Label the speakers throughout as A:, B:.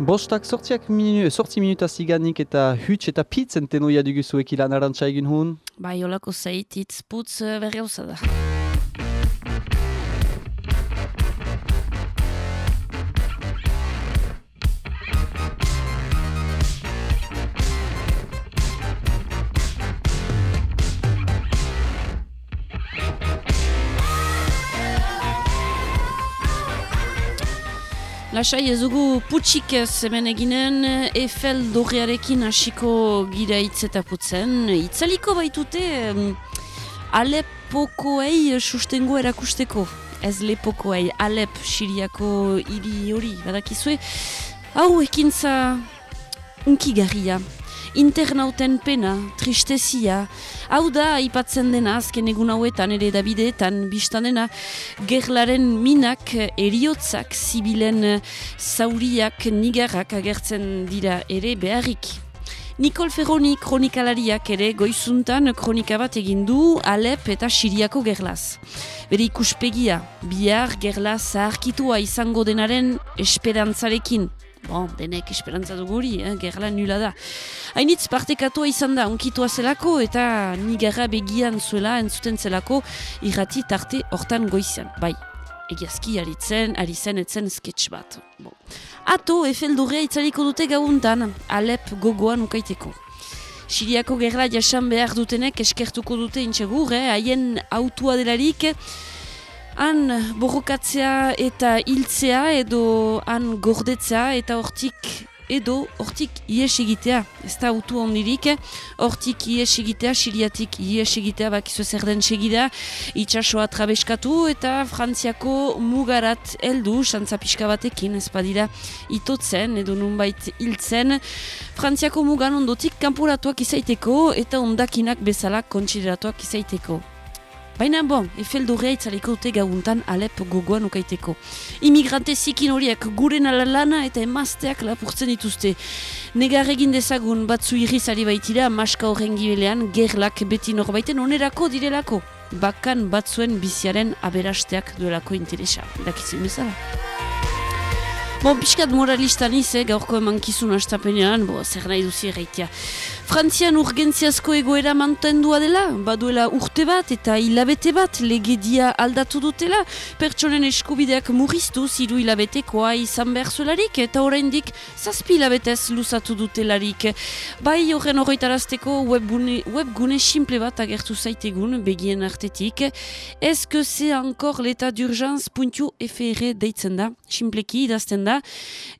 A: Bostak sortziak minu, sortzi minuta ziganik eta huts eta pitzen tenoia duguzuek ilan arantxa egin hun?
B: Bai, olako zait, itz putz uh, berri da. Lasai ez dugu putsik hemen eginen Eiffel dorrearekin hasiko gira hitz putzen. Itzaliko baitute um, Alepokoei sustengo erakusteko. Ez lepokoei, Alep siriako hiri hori, badakizue. Hau ekintza unkigarria internauten pena, tristezia, hau da aipatzen dena azken egun hauetan ere Davideetan biztanena gerlaren minak eriotzak zibilen zauriak nigarrak agertzen dira ere beharrik. Nikol Ferroni kronikalariak ere goizuntan kronika bat egin du Alep eta Siriako gerlaz. Bere ikuspegia, bihar gerlaz zaharkitua izango denaren esperantzarekin. Bon, denek esperantza duguri, eh? gerla nula da. Hainitz partekatua izan da, onkitua zelako eta nigarra begian zuela entzuten zelako irrati tarte hortan goizian. Bai, egiazki aritzen, arizen etzen sketch bat. Bon. Ato, efeldurrea itzaliko dute gauntan, Alep gogoan ukaiteko. Siriako gerla jasan behar dutenek eskertuko dute intxegur, eh? haien autua delarik, Han borrokatzea eta hiltzea edo han gordetzea eta hortik edo hortik ies egitea. Ez da autu ondirik, hortik ies egitea, siriatik ies egitea bakizu zer den segida, itxasoa trabeskatu eta frantziako mugarat heldu, xantzapiska batekin, ez badira itotzen edo nunbait hiltzen. Frantziako mugan ondotik kanpuratuak izaiteko eta ondakinak bezala kontsideratuak izaiteko. Baina bon, efeldurrea itzaliko dute gauntan Alep gogoan ukaiteko. Imigrante zikin horiek guren lana eta emazteak lapurtzen dituzte. Negar egin dezagun batzu irrizari baitira maska horren gibelean gerlak beti norbaiten onerako direlako. Bakan batzuen biziaren aberasteak duelako interesa. Dakitzen bezala. Bon, piskat moralista niz, eh, gaurko eman kizun astapenean, bo, zer nahi duzi erraitea. Frantzian urgentziazko egoera mantendua dela, baduela urte bat eta hilabete bat legedia aldatu dutela, pertsonen eskubideak murriztu ziru hilabetekoa izan behar zuelarik, eta oraindik zazpi hilabetez luzatu dutelarik. Bai horren horretarazteko webgune, webgune simple bat agertu zaitegun begien artetik. Ez que ze ankor l'état d'urgence? Puntu FR deitzen da, simpleki idazten da,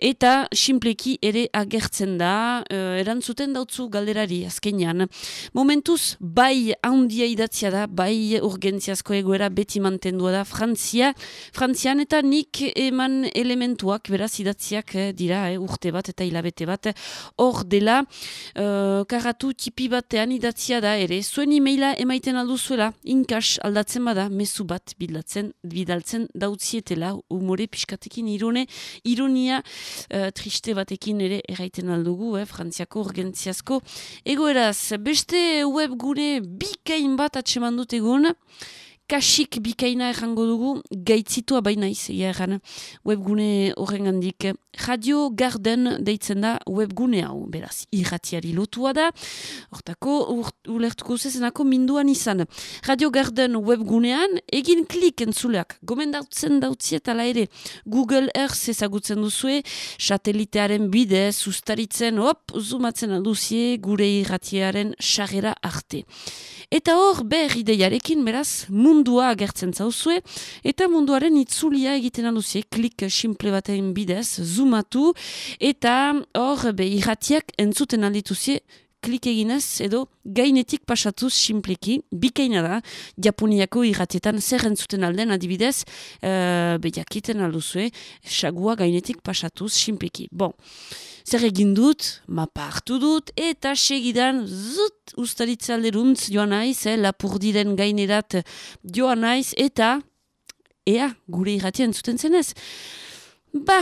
B: eta simpleki ere agertzen da. Uh, erantzuten dautzu galderari azkenean. Momentuz, bai handia idatzia da, bai urgentziazko egoera beti mantendua da Frantzia, Frantzian eta nik eman elementuak beraz idatziak eh, dira eh, urte bat eta hilabete bat hor dela uh, karatu tipi batean idatzia da ere, zuen e-maila emaiten alduzuela, inkas aldatzen bada, mezu bat bidaltzen, bidaltzen dautzietela, umore piskatekin irune ironia uh, triste batekin ere erraiten aldugu, eh, frantziako urgentziazko. Egoeraz, beste webgune bikain bat atseman dut egun, kasik bikaina errango dugu, gaitzitua baina izia erran webgune horren handik. Radio Garden deitzen da webgune hau, beraz, irratiari lotua da, hortako ulertuko zezenako minduan izan. Radio Garden webgunean, egin klik entzuleak, gomendautzen dautziet ala ere, Google Earth ezagutzen duzue, satelitearen bide, sustaritzen, hop, zoomatzen alduzie, gure irratiaren sarrera arte. Eta hor, behar ideiarekin, beraz, mundua agertzen zauzue, eta munduaren itzulia egiten alduzie, klik simple baten bidez, zoomatu, eta hor, be, irratiak entzuten aldituzie, klik eginez, edo gainetik pasatuz simpleki, bikaina da, Japoniako irratietan zer entzuten alden adibidez, uh, be, jakiten alduzue, sagua gainetik pasatuz simpleki. Bon, zer egin dut, mapa hartu dut, eta segidan zut ustaritza alderuntz joan naiz, eh, lapurdiren gainerat joan naiz, eta ea, gure irratian zuten zenez. Ba,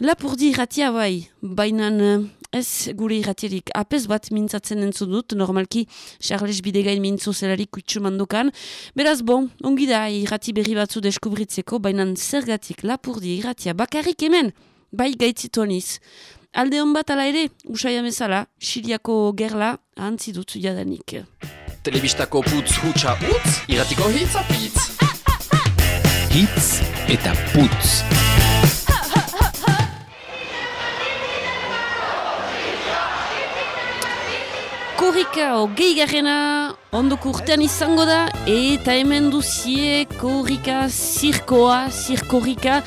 B: lapurdi irratia bai, bainan eh, ez gure irratierik apez bat mintzatzen entzu dut, normalki Charles Bidegain mintzu zelarik kutsu mandukan. Beraz, bon, ongi da irrati berri batzu deskubritzeko, bainan zergatik lapurdi irratia bakarrik hemen, bai gaitzituaniz Alde hon bat ala ere, usai amezala, Siriako gerla, ahantzi dut jadanik.
C: Telebistako putz hutsa utz, iratiko hitz apitz.
D: Hitz eta putz.
B: Korrika hogei garrena ondoko urtean izango da eta hemen duzie korrika zirkoa, zirkorrika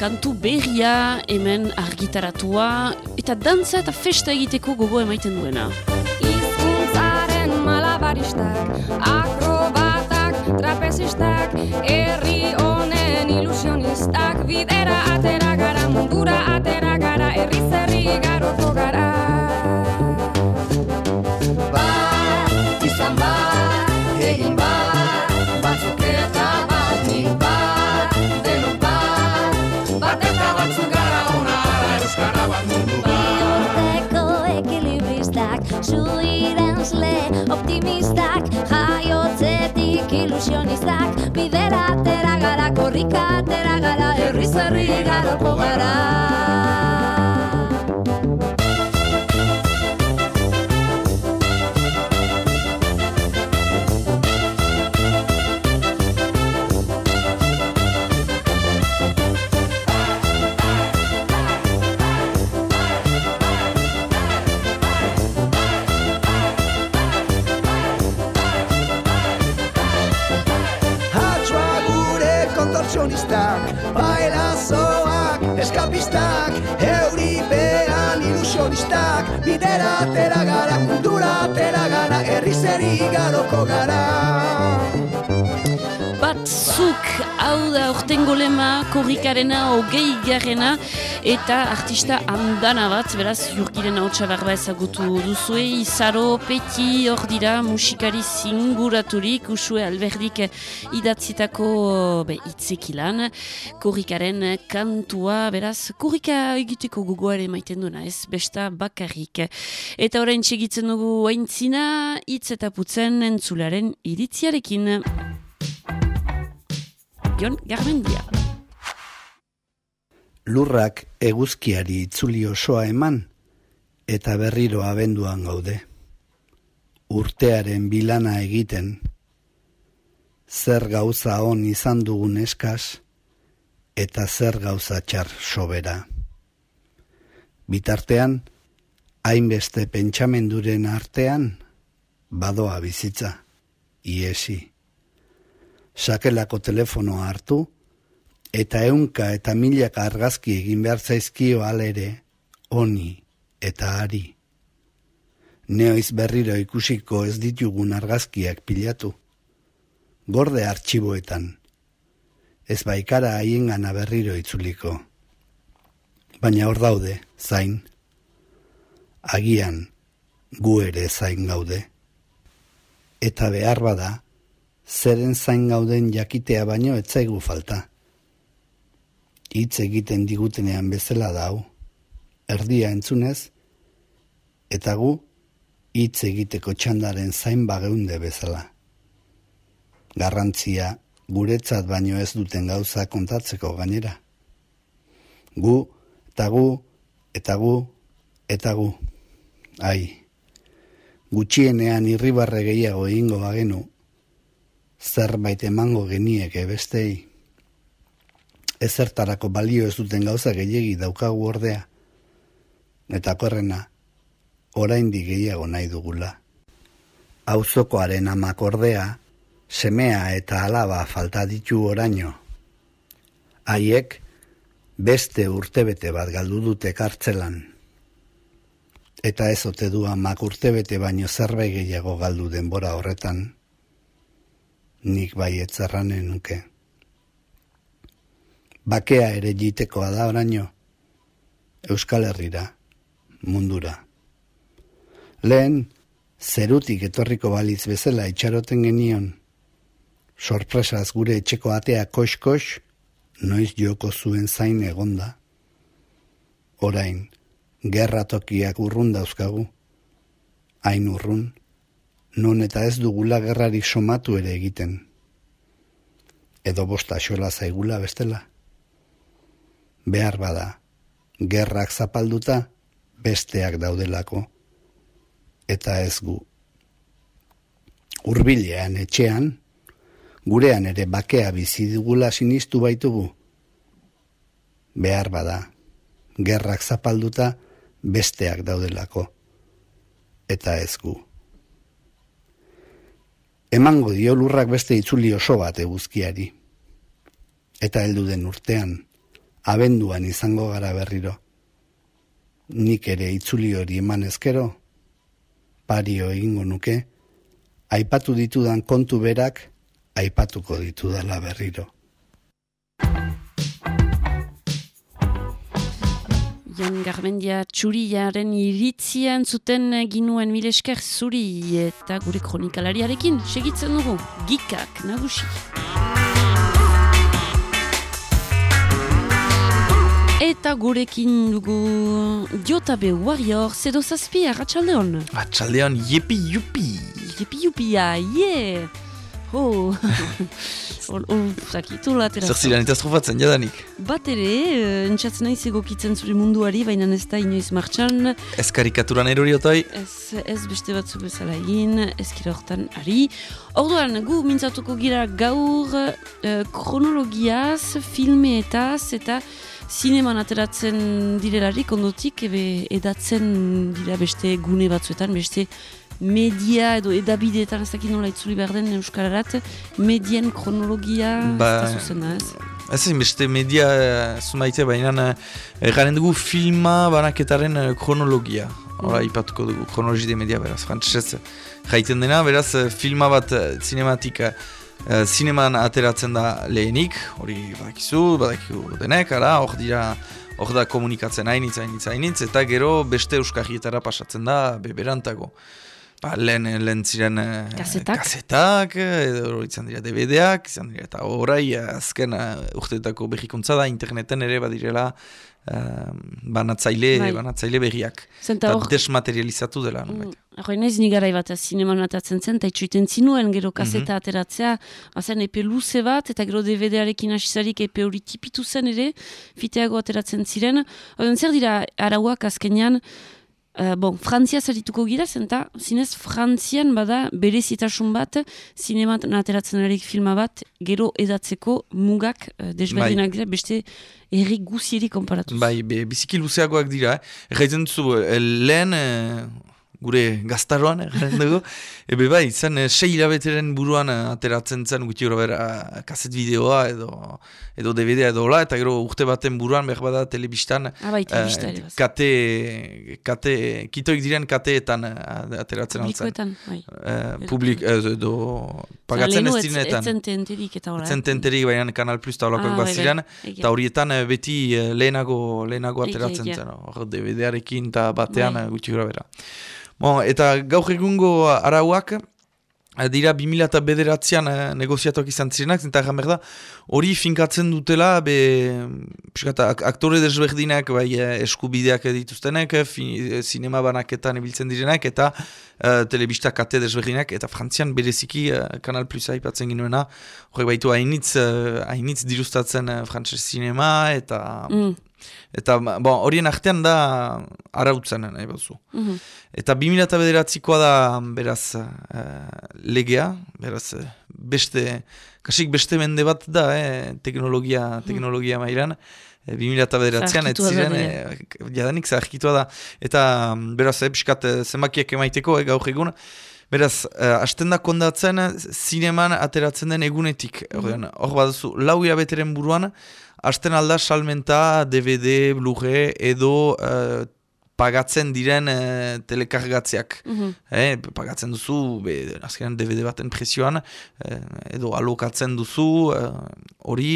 B: kantu berria hemen argitaratua eta dantza eta festa egiteko gogo emaiten duena.
E: Hizkuntzaren malabaristak, akrobatak, trapezistak, herri honen ilusionistak, bidera atera gara, mundura atera gara, herri zerri garoko gara. Bat, izan bat, egin
F: ilusionistak, bidera atera gara, korrika atera gara, herri zerri garoko gara.
G: Kontortzionistak, bailazoak, eskapistak, euripean ilusionistak, bidera atera gara, mundura atera gara, herri zeri garoko gara.
B: Batzuk hau da ortengo lema korrikarena hogei garrena eta artista andana bat, beraz jurgiren hau txabarba ezagutu duzue, izaro, peti, hor dira, musikari zinguraturik, usue alberdik idatzitako be, itzekilan, korrikaren kantua, beraz, korrika egiteko gogoare maiten duena, ez besta bakarrik. Eta orain txegitzen dugu aintzina, hitz eta putzen entzularen iritziarekin. Jon Garmendia.
H: Lurrak eguzkiari itzuli osoa eman eta berriro abenduan gaude. Urtearen bilana egiten, zer gauza on izan dugun eskas eta zer gauza txar sobera. Bitartean, hainbeste pentsamenduren artean, badoa bizitza, iesi. Sakelako telefonoa hartu, eta ehunka eta milaka argazki egin behar zaizkio alere, oni eta ari. Neoiz berriro ikusiko ez ditugun argazkiak pilatu. Gorde artxiboetan. Ez baikara haiengana berriro itzuliko. Baina hor daude, zain. Agian, gu ere zain gaude. Eta behar bada, zeren zain gauden jakitea baino etzaigu falta. Hitz egiten digutenean bezala da hau. Erdia entzunez, eta gu hitz egiteko txandaren zain bageunde bezala. Garrantzia guretzat baino ez duten gauza kontatzeko gainera. Gu, eta gu, eta gu, eta gu. Ai, gutxienean irribarre gehiago egingo bagenu, zerbait emango genieke bestei. Ezertarako balio ez duten gauza gehiegi daukagu ordea. Eta korrena, oraindik gehiago nahi dugula. Auzokoaren amak ordea, semea eta alaba falta ditu oraino. Haiek, beste urtebete bat galdu dute kartzelan. Eta ez ote du amak urtebete baino zerbait gehiago galdu denbora horretan, nik bai etzarranen nuke. Bakea ere jitekoa da oraino, Euskal Herrira, mundura. Lehen, zerutik etorriko baliz bezala itxaroten genion, sorpresaz gure etxeko atea kox-kox, noiz joko zuen zain egonda. Orain, gerra tokiak urrun dauzkagu, hain urrun, non eta ez dugula gerrarik somatu ere egiten. Edo bosta xola zaigula bestela. Behar bada, gerrak zapalduta, besteak daudelako, eta ez gu. Urbilean etxean, gurean ere bakea bizi dugula sinistu baitugu. Behar bada, gerrak zapalduta besteak daudelako, eta ez gu. Emango dio lurrak beste itzuli oso bat eguzkiari. Eta heldu den urtean, abenduan izango gara berriro. Nik ere itzuli hori eman ezkero, pario egingo nuke, aipatu ditudan kontu berak, aipatuko ditudala berriro.
B: Garmendia txuriaren iritzian zuten ginuen milesker zuri eta gure kronikalariarekin segitzen dugu gikak nagusi. Eta gurekin dugu Diotabe Warrior zedo zazpi arratxaldeon.
I: Atxaldean, yepi yupi.
B: Jepi jupia, yeah! Ho! Ol, zakitu latera.
I: Zer ziren eta estrofatzen, jadanik.
B: Bat ere, eh, entzatzen naiz egokitzen zure munduari, baina ez da inoiz martxan,
I: Ez karikaturan erori otoi.
B: ez, ez beste batzu bezala egin, ez gira hortan ari. Orduan, gu mintzatuko gira gaur eh, kronologiaz, filmeetaz eta zineman ateratzen direlarik ondotik, ebe edatzen dira beste gune batzuetan, beste media edo edabideetan ez dakit nola itzuli behar den euskararat, medien kronologia
I: Ba,
B: ez da zuzena, ez?
I: Ez ezin beste media eh, zumaite, baina eh, garen dugu filma banaketaren eh, kronologia. Hora, ipatuko dugu, kronologi de media beraz, frantzesez jaiten dena, beraz eh, filma bat eh, zinematik eh, eh, zineman ateratzen da lehenik, hori badakizu, badakizu denek, ara, hor dira, hor da komunikatzen hainitz, hainitz, hainitz, eta gero beste euskajietara pasatzen da beberantago. Ba, lehen, lehen ziren eh,
B: Kasetak.
I: kasetak, eh, edo izan dira DVD-ak, izan dira, eta orai eh, azken urteetako berrikuntza da, interneten ere badirela uh, banatzaile,
B: Bai.
I: banatzaile berriak.
B: Zenta hor,
I: desmaterializatu dela. nonbait.
B: Hoi naiz ni garai bat zineman atatzen zen, eta itxuiten zinuen gero kaseta
I: Mhm.
B: ateratzea, bazen epe luze bat, eta gero DVD-arekin hasizarik epe hori tipitu zen ere, fiteago ateratzen ziren. Oden zer dira arauak azkenean, Uh, bon, Frantziaz arituko gira, zenta, zinez Frantzian bada berezitasun bat, zinemat ateratzen erik filma bat, gero edatzeko mugak uh, desberdinak dira, beste erri guzieri konparatuz.
I: Bai, be, biziki luzeagoak dira. Eh? Erraiten duzu, eh, lehen eh, gure gaztaroan, erraiten dugu, ebe bai, zen eh, sei hilabeteren buruan eh, ateratzen zen gutxi gero bera kaset bideoa edo, edo DVD edo hola, eta gero urte baten buruan behar bada telebistan
B: Ah, bai, telebista
I: eh,
B: ere. baz.
I: kate, kate, kitoik diren kateetan eh, ateratzen altzen.
B: Publikoetan, bai.
I: Uh, publik, eh, edo pagatzen ez direnetan.
B: Etzen tenterik eta hola.
I: Etzen tenterik, baina Kanal Plus eta holakoak
B: Ah, bai, bai, egia.
I: eta horietan eh, beti eh, lehenago, lehenago ateratzen zen, hor DVD-arekin eta batean
B: Bai.
I: eh, gutxi gura bera. Bon, eta gaur egungo arauak, eh, dira 2000 eta bederatzean eh, negoziatuak izan zirenak, eta behar da, hori finkatzen dutela, be, piskat, ak aktore desberdinak, bai, eh, eskubideak dituztenek, fi, eh, banaketan ibiltzen direnak, eta eh, telebista kate desberdinak, eta frantzian bereziki eh, Kanal Plus aipatzen ginuena, horrek baitu hainitz, eh, hainitz dirustatzen eh, frantses sinema, eta,
B: Mm,
I: eta bon, horien artean da arautzen, nahi baduzu.
B: mhm.
I: Eta 2009koa da, beraz, uh, legea, beraz, eh, beste, kasik beste mende bat da, eh, teknologia, teknologia mailan, eh, 2009an, ez
B: Zaharkitua da,
I: ziren, eh, jadanik zaharkitua da. Eta, mm, beraz, eh, piskat, eh, zenbakiak emaiteko, eh, gaur egun, Beraz, uh, asten da kondatzen eh, zineman ateratzen den egunetik. Ordean, Hor baduzu, lau hilabeteren buruan, asten alda salmenta, DVD, Blu-ray edo eh, pagatzen diren uh, telekargatzeak.
B: Mhm.
I: Eh, pagatzen duzu, be, azkenan DVD baten presioan, eh, edo alokatzen duzu, hori...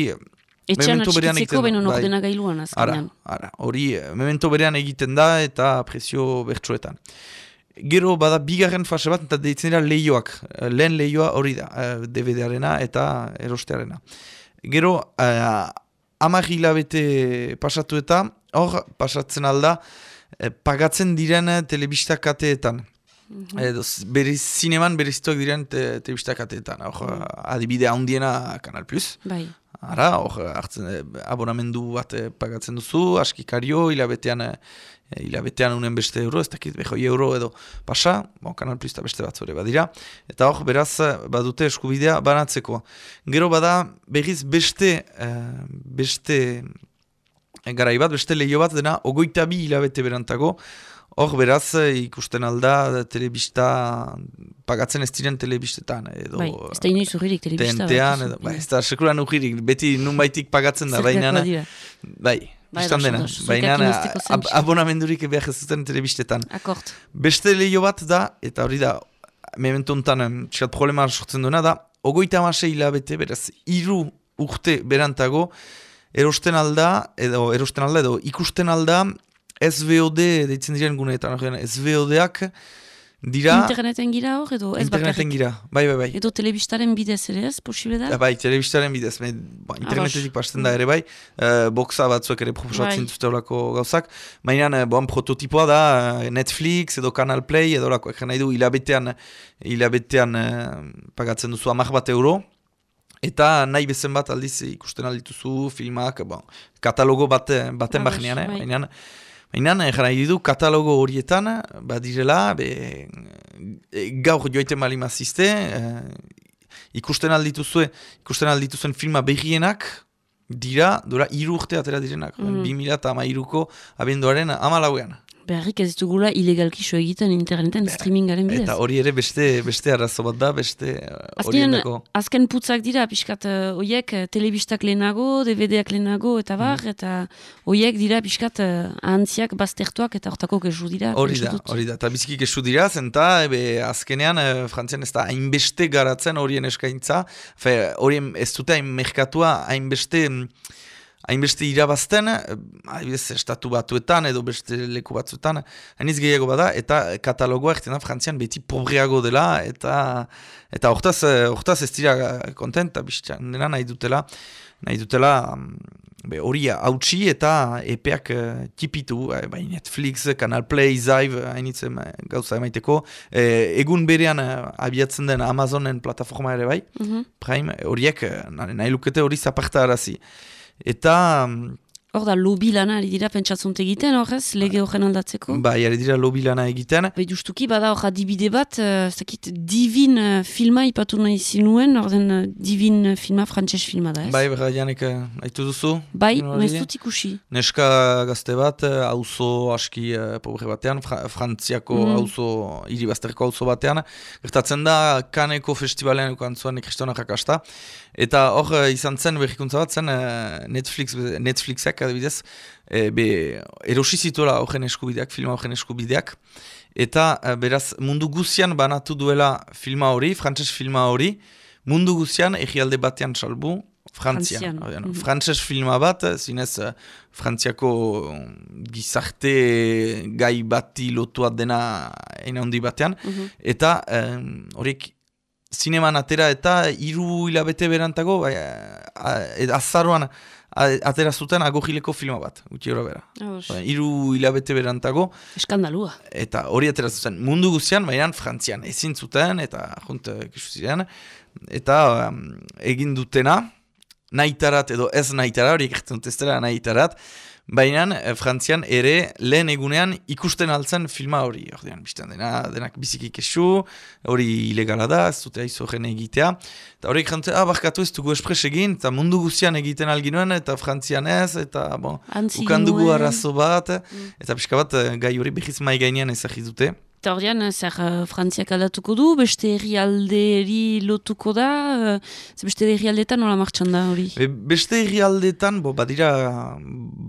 B: Etxean atxikitzeko beno
I: bai.
B: ordena gailuan
I: Ara,
B: azkenean.
I: ara, hori memento berean egiten da eta presio bertsuetan. Gero bada bigarren fase bat eta deitzen dira lehioak. Eh, Lehen lehioa hori da, DVD-arena eta erostearena. Gero, uh, amar hilabete pasatu eta hor pasatzen alda eh, pagatzen diren eh, telebista kateetan. Edo, z- bere zineman berezituak diren te, telebista kateetan. Hor, adibide handiena Kanal Plus.
B: Bai.
I: Ara, hor, hartzen, eh, abonamendu bat pagatzen duzu, askikario, hilabetean hilabetean unen beste euro, ez dakit behoi euro edo pasa, bon, Kanal Plus eta beste batzure badira, eta hor beraz badute eskubidea banatzeko. Gero bada berriz beste, eh, beste garai bat, beste leio bat dena ogoita bi hilabete berantago, Hor, beraz, ikusten alda, telebista, pagatzen ez diren telebistetan, edo...
B: Bai, ez da inoiz urririk telebista.
I: Tentean, edo, bai, ez da sekuran urririk, beti nun baitik pagatzen da, baina... Bai,
B: Bai, dos,
I: dena, baina ab abonamendurik behar ez zuten telebistetan.
B: Akort.
I: Beste lehio bat da, eta hori da, memento honetan, txat problema sortzen duena da, ogoita amasei hilabete, beraz, hiru urte berantago, erosten alda, edo erosten alda, edo ikusten alda, SVOD, deitzen diren guneetan, SVODak dira...
B: Interneten gira hor, edo ez
I: Interneten
B: bakarrik?
I: gira, bai, bai, bai.
B: Edo telebistaren bidez ere ez, posible da?
I: Ja, bai, telebistaren bidez, me, ba, internetetik pasten da ere bai, uh, boxa batzuek ere proposatzen
B: Bai.
I: dute olako gauzak, baina uh, bon, prototipoa da uh, Netflix edo Canal Play edo olako, egin nahi du hilabetean, hilabetean uh, pagatzen duzu amak bat euro, eta nahi bezen bat aldiz ikusten aldituzu filmak, bon, katalogo bat, baten eh?
B: bai.
I: baina Baina, egin nahi du, katalogo horietan, badirela, be, e, gaur joiten bali mazizte, e, ikusten aldituzue, ikusten aldituzen filma behienak, dira, dura hiru urte atera direnak.
B: Mhm.
I: 2000 eta amairuko abenduaren amalauean.
B: Beharrik ez ditugula ilegalki so egiten interneten streamingaren bidez.
I: Eta hori ere beste beste arazo bat da, beste eh,
B: Azken, azken putzak dira, pixkat, uh, oiek uh, telebistak lehenago, DVD-ak lehenago, eta bar,
I: Mhm.
B: eta oiek dira pixkat uh, ahantziak baztertuak eta hortako kesu dira.
I: Hori da, hori da. Eta biziki kesu dira, zenta, ebe, azkenean, e, frantzian ez da hainbeste garatzen horien eskaintza, fe, horien ez dute hain merkatua hainbeste, mm, hainbeste irabazten, eh, adibidez, estatu batuetan edo beste leku batzuetan, hainiz gehiago bada, eta katalogoa erten da frantzian beti pobreago dela, eta eta hortaz, eh, hortaz ez dira kontent, eta biztxan, dena nahi dutela, nahi dutela, mm, be, hori hautsi eta epeak uh, tipitu, eh, bai Netflix, Canal Play, Zive, hainitzen eh, gauza emaiteko, eh, egun berean eh, abiatzen den Amazonen plataforma ere bai,
B: Mhm.
I: Prime, horiek eh, nahi nahi lukete hori zaparta arazi. Eta, mm,
B: Hor da, lobi lana ari dira pentsatzunt egiten horrez, lege horren aldatzeko.
I: bai, ari dira lobi lana egiten,
B: Bai, justuki, bada hor adibide bat, uh, ez dakit, divin uh, filma ipatu nahi zinuen, orden uh, divin uh, filma, frantses filma da, ez?
I: bai, bera janek uh, haitu duzu?
B: Bai, dut ikusi.
I: Neska gazte bat, eh, auzo aski eh, pobre batean, fra, frantziako
B: Mhm.
I: auzo, hiri bazterko auzo batean, gertatzen da Kaneko festivalean ukantzuan kristona jakasta, eta hor eh, izan zen berrikuntza bat zen eh, Netflix, Netflixek adibidez, eh, be, erosi zituela horren eskubideak, filma horren eskubideak, eta eh, beraz mundu guzian banatu duela filma hori, frantses filma hori, mundu guzian egialde batean salbu, Frantzian.
B: Frantzian. mhm.
I: Frantses filma bat, zinez eh, Frantziako gizarte gai bati lotua dena eina handi batean,
B: Mhm.
I: eta em, horiek zineman atera eta hiru hilabete berantago, bai, a- a- azaroan a- atera zuten agogileko filma bat, gutxi gora bera. Bai, Hiru hilabete berantago,
B: Eskandalua.
I: eta hori atera zuten mundu guztian, baina Frantzian ezin zuten, eta junt kesu ziren, eta um, egin dutena, nahitarat edo ez nahitarat, hori ekertzen dut ez dela nahitarat, baina eh, Frantzian ere lehen egunean ikusten altzen filma hori, ordean, biztan dena, denak biziki kesu, hori ilegala da, ez dute aizu horren egitea, eta horiek jantzen, ah, barkatu ez dugu espres egin, eta mundu guztian egiten alginuen, eta Frantzian ez, eta, bon, ukandugu arazo bat, eta pixka bat eh, gai hori behiz mai gainean ezagit dute.
B: Eta ordean, zer uh, Frantziak aldatuko du, beste herrialderi lotuko da, uh, ze beste herrialdetan nola martxan da hori.
I: Be, beste herrialdetan, bo, badira,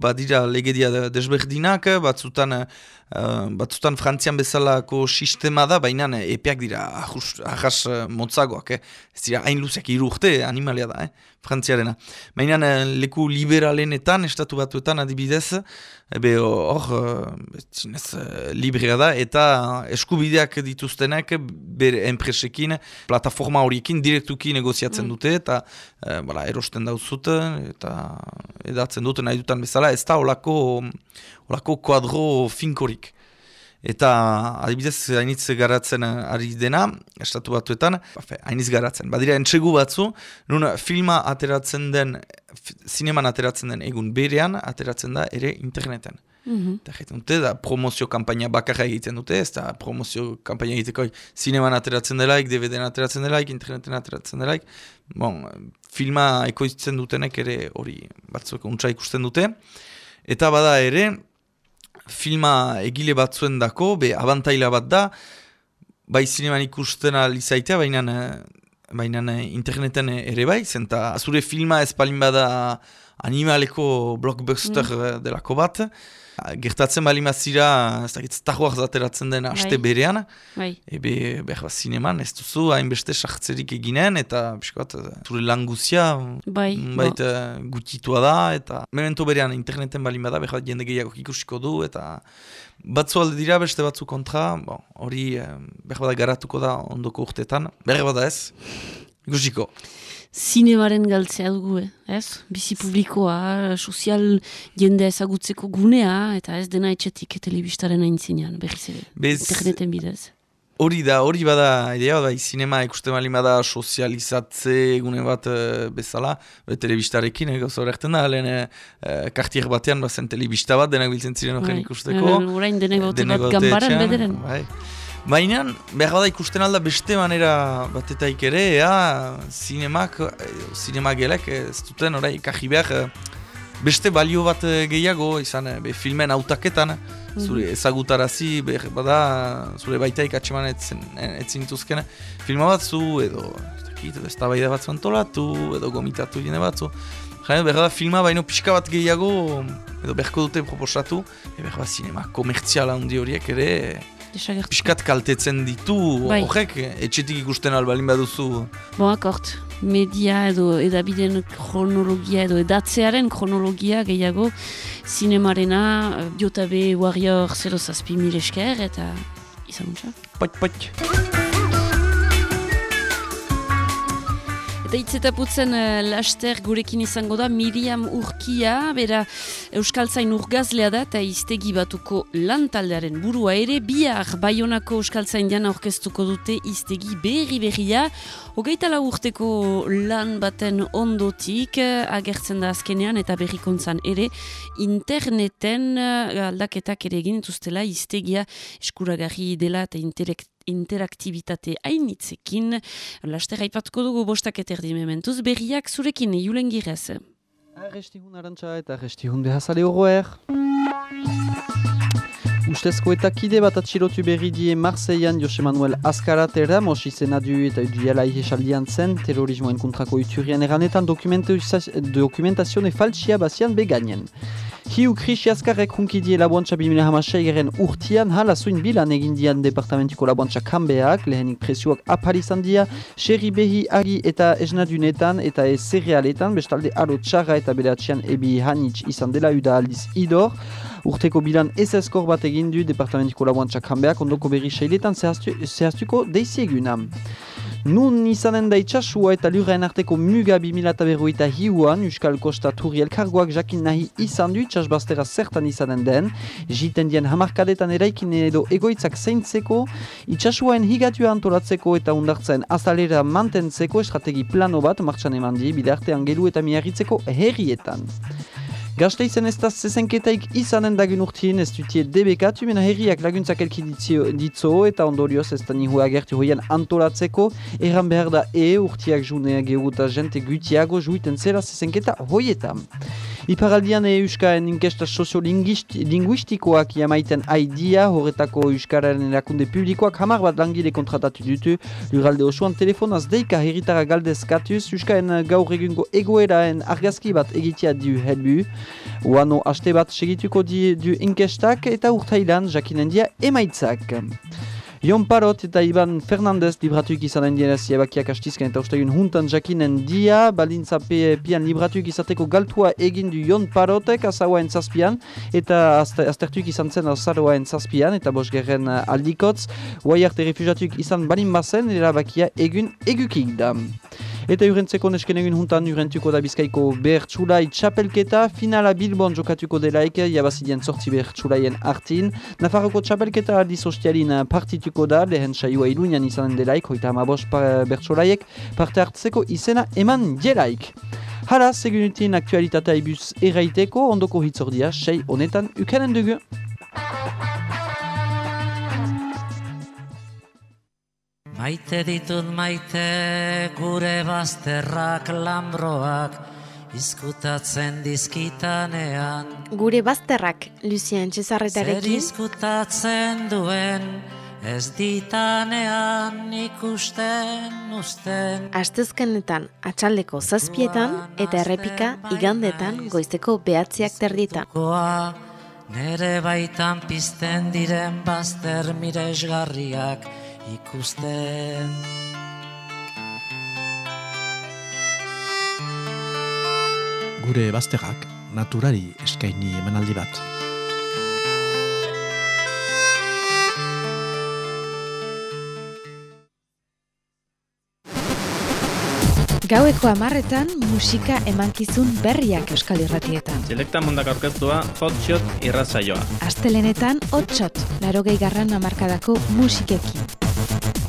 I: badira legedia de- desberdinak, batzutan, uh, batzutan Frantzian bezalako sistema da, baina eh, epeak dira ahus, ahas eh, motzagoak, eh. ez dira hain luzeak hiru urte animalia da, eh, Frantziarena. Baina leku liberalenetan, estatu batuetan adibidez, ebe hor, zinez, librea da, eta eskubideak dituztenak bere enpresekin, plataforma horiekin direktuki negoziatzen dute, eta eh, bala, erosten dauzut, eta edatzen dute nahi dutan bezala, ez da olako, olako kuadro finkorik. Eta adibidez hainitz garatzen ari dena, estatu batuetan, hainitz garatzen. Badira entsegu batzu, nun filma ateratzen den, zineman ateratzen den egun berean, ateratzen da ere interneten.
B: Mhm.
I: Eta egiten dute, da promozio kampaina bakarra egiten dute, ez da promozio kampaina egiteko zineman ateratzen delaik, DVD-en ateratzen delaik, interneten ateratzen delaik. Bon, filma ekoiztzen dutenek ere hori batzuk untsa ikusten dute. Eta bada ere, filma egile batzuen dako, be abantaila bat da, bai zineman ikusten alizaitea, baina eh, baina eh, interneten ere bai, zenta zure filma ez palin bada animaleko blockbuster mm. delako bat, gertatzen bali mazira, ez dakit, stahuak zateratzen den aste
B: Bai.
I: berean,
B: Bai.
I: ebe, behar bat, zineman, ez duzu, hainbeste sartzerik eginen, eta, biskot, zure lan guzia,
B: Bai.
I: bait eh, gutitua da, eta memento berean interneten bali bada, behar bat, jende gehiago ikusiko du, eta batzu alde dira, beste batzu kontra, bon, hori, eh, behar bat, garatuko da ondoko urtetan, behar bat ez, ikusiko.
B: Zinemaren galtzea dugu, eh? ez? Bizi publikoa, sozial jende ezagutzeko gunea, eta ez dena etxetik telebistaren aintzinean, berriz ere.
I: Bez-
B: Interneten bidez.
I: Hori da, hori bada, idea, bai, sinema ikusten bali bada sozializatze egune bat eh, bezala, be, telebistarekin, eh, gauza horrechten da, lehen eh, eh, kartier batean, bazen telebista bat, denak biltzen ziren horren
B: Bai.
I: ikusteko.
B: Eh, Orain denek baute bat
I: etxean,
B: bederen.
I: Bai. Baina, behar bada ikusten alda beste manera batetaik ere, ea, zinemak, eh, zinema gelek ez duten, orai, kaji behar, eh, beste balio bat eh, gehiago, izan, eh, be, filmen hautaketan, zure ezagutarazi, behar bada, zure baitaik atxeman etzen, etzin dituzken, filma batzu, edo, ez edo eztabaida batzu antolatu, edo gomitatu jende batzu. Jane, behar da, filma baino pixka bat gehiago, edo beharko dute proposatu, e behar da, sinema komertziala handi horiek ere. Piskat kaltetzen ditu
B: Bai.
I: horrek, etxetik ikusten albalin baduzu.
B: Bon, akort, media edo edabideen kronologia edo edatzearen kronologia gehiago zinemarena, eh, JB Warrior 0 zazpi esker eta izan.
I: Pot, pot.
B: Eta putzen eh, laster gurekin izango da Miriam Urkia, bera Euskaltzain urgazlea da eta iztegi batuko lan taldearen burua ere, bihar Baionako Euskaltzain jana orkestuko dute iztegi berri berria, hogeita urteko lan baten ondotik eh, agertzen da azkenean eta berrikontzan ere interneten eh, aldaketak ere egin dituztela iztegia eskuragarri dela eta intelekt interaktibitate hainitzekin. Laster aipatuko dugu bostak eterdi mementuz, berriak zurekin julen girez.
A: Arrestihun arantxa eta arrestihun behazale horroer. Ustezko eta kide bat atxilotu berri die Marseillan Jose Manuel Azkaratera, mosi zenadu eta duela ihesaldian zen, terrorismoen kontrako uturian eranetan dokumentazione faltsia bazian begainen. Hiu krisi azkarrek hunkidie laboantxa 2006 geren urtian, hala zuin bilan egin dian departamentiko laboantxa kanbeak, lehenik presioak apalizan dia, xerri behi agi eta esnadunetan eta ez zerealetan, bestalde alo txarra eta beratxean ebi hanitz izan dela uda aldiz idor, urteko bilan ez eskor bat egin du departamentiko laboantxa kanbeak, ondoko berri seiletan zehaztu, zehaztuko deiziegunam. Nun izanen da itxasua eta lurren arteko muga 2008 hiuan, Euskal Kosta Turi elkargoak jakin nahi izan du itxasbastera zertan izanen den, jiten dien hamarkadetan eraikin edo egoitzak zeintzeko, itxasuaen higatua antolatzeko eta undartzen azalera mantentzeko estrategi plano bat martxan eman di, bidartean gelu eta miarritzeko herrietan. Gasteizen ez da zezenketaik izanen dagun urtien ez dutie debekatu, mena herriak laguntzak elki ditzo eta ondorioz ez da nihu agertu hoian antolatzeko, erran behar da e urtiak junea gehuguta jente gutiago juiten zela zezenketa hoietan. Iparaldian e Euskaren inkesta soziolinguistikoak jamaiten aidia, horretako Euskararen erakunde publikoak hamar bat langile kontratatu dutu, luralde osoan telefonaz deika herritara galdezkatuz, Euskaren gaur egungo egoeraen argazki bat egitea du helbu, Uano aste bat segituko du inkestak eta urtailan jakinen dia emaitzak. Jon Parot eta Iban Fernandez libratuik izanen dienez jabakiak astizken eta ustegun huntan jakinen dia, balintza pe, pian libratuik izateko galtua egin du Jon Parotek azawaen zazpian, eta azte- aztertuik izan zen azaroaen zazpian, eta bosgerren uh, aldikotz, guai arte refugiatuik izan balin bazen, erabakia egun egukik da. Eta urentzeko nesken egun huntan urentuko da bizkaiko bertsulai txapelketa, finala Bilbon jokatuko delaik, jabazidien sortzi bertsulaien artin. Nafarroko txapelketa aldiz ostialin partituko da, lehen saioa ilunian izanen delaik, hoita hamabos pa- bertsulaiek parte hartzeko izena eman jelaik. Hala, segunutin aktualitatea ibuz erraiteko, ondoko hitzordia, sei honetan ukanen dugu.
J: Maite ditut maite gure bazterrak lambroak izkutatzen dizkitanean.
K: Gure bazterrak, Lucien
J: Zer
K: Txezarretarekin,
J: izkutatzen duen ez ditanean ikusten usten.
K: Astezkenetan atxaldeko zazpietan eta errepika igandetan goizeko behatziak terditan.
J: Nere baitan pizten diren bazter miresgarriak ikusten.
L: Gure bazterrak naturari eskaini emanaldi bat.
K: Gaueko amarretan musika emankizun berriak euskal irratietan.
M: Selekta mundak aurkeztua hotshot irratzaioa.
K: Astelenetan hotshot, larogei garran amarkadako musikekin.